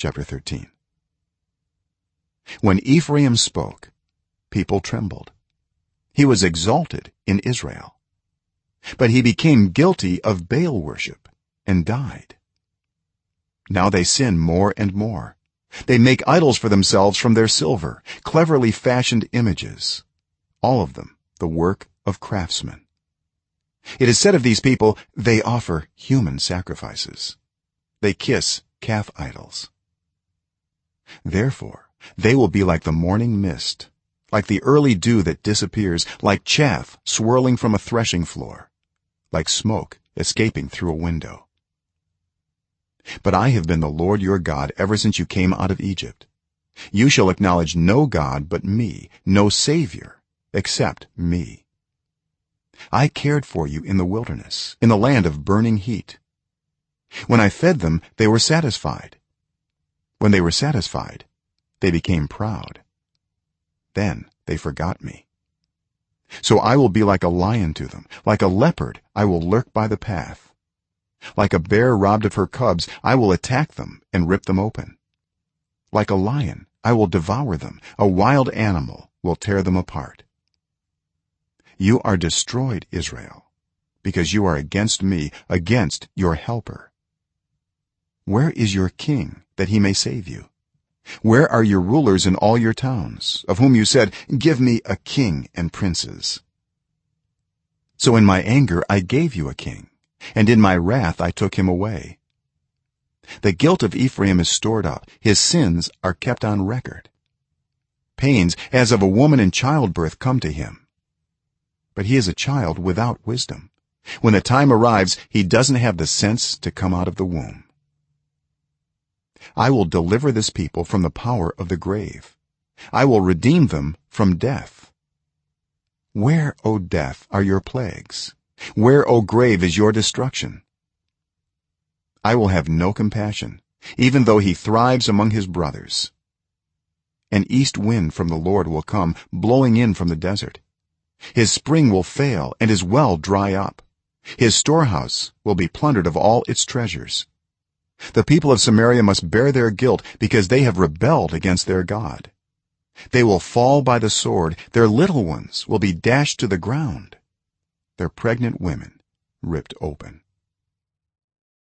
chapter 13 when ephraim spoke people trembled. He was exalted in israel. But he became guilty of baal worship and died. Now they sin more and more. They make idols for themselves from their silver cleverly fashioned images all of them the work of craftsmen. It is said of these people they offer human sacrifices. They kiss calf idols therefore they will be like the morning mist like the early dew that disappears like chaff swirling from a threshing floor like smoke escaping through a window. But i have been the lord your god ever since you came out of egypt. You shall acknowledge no god but me no savior except me. I cared for you in the wilderness in the land of burning heat. When i fed them they were satisfied when they were satisfied they became proud. Then they forgot me. So i will be like a lion to them. Like a leopard i will lurk by the path. Like a bear robbed of her cubs i will attack them and rip them open. Like a lion i will devour them. A wild animal will tear them apart. You are destroyed israel because you are against me against your helper. Where is your king that he may save you. Where are your rulers in all your towns of whom you said give me a king and princes so in my anger i gave you a king and in my wrath i took him away. The guilt of ephraim is stored up. His sins are kept on record. Pains as of a woman in childbirth come to him. But he is a child without wisdom. When the time arrives he doesn't have the sense to come out of the womb i will deliver this people from the power of the grave. I will redeem them from death. Where o death are your plagues? Where o grave is your destruction? I will have no compassion even though he thrives among his brothers. An east wind from the lord will come blowing in from the desert. His spring will fail and his well dry up. His storehouse will be plundered of all its treasures the people of samaria must bear their guilt because they have rebelled against their god. They will fall by the sword. Their little ones will be dashed to the ground. Their pregnant women ripped open